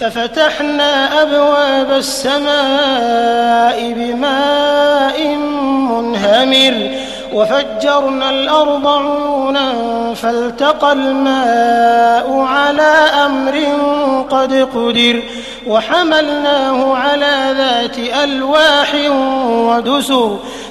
ففتحنا أبواب السماء بماء منهمر وفجرنا الأرض عيونا فالتقى الماء على أمر قد قدر وحملناه على ذات ألواح ودسر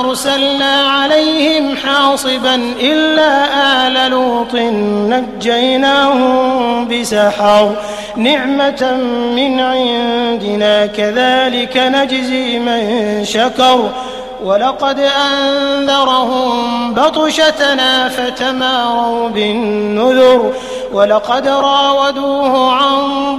أرسلنا عليهم حاصبا إلا آل لوط نجيناهم بسحر نعمة من عندنا كذلك نجزي من شكر ولقد أنذرهم بطشتنا فتماروا بالنذر ولقد راودوه عن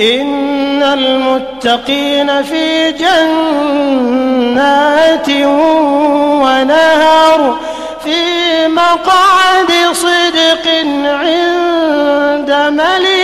إن المتقين في جنات ونهر في مقعد صدق عند ملك